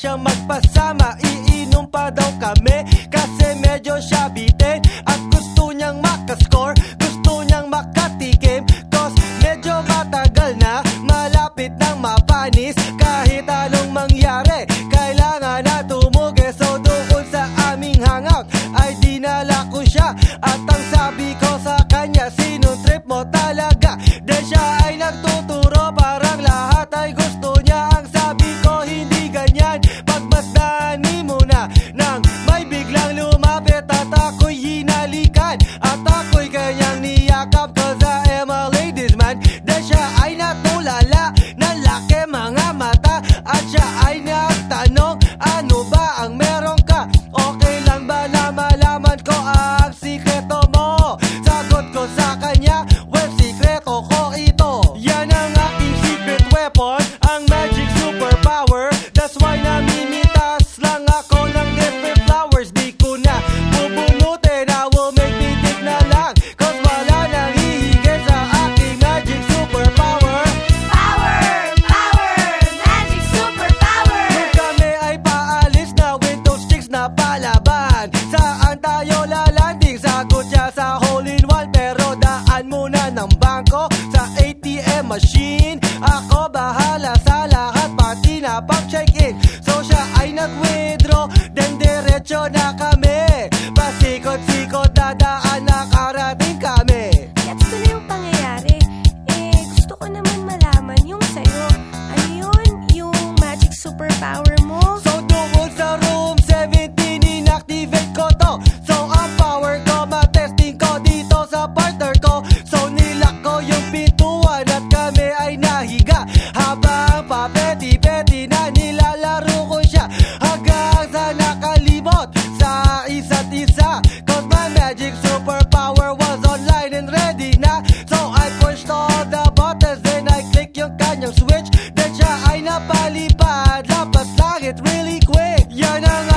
siyang magpasama Iinom pa daw kami. Kasi medyo siya bitin At gusto niyang makascore, gusto niyang makatikim. Cause medyo matagal na, malapit ng mapanis. Kahit anong mangyari, kailangan na tumugi. So doon sa aming hangout, ay dinala ko siya. machine. na na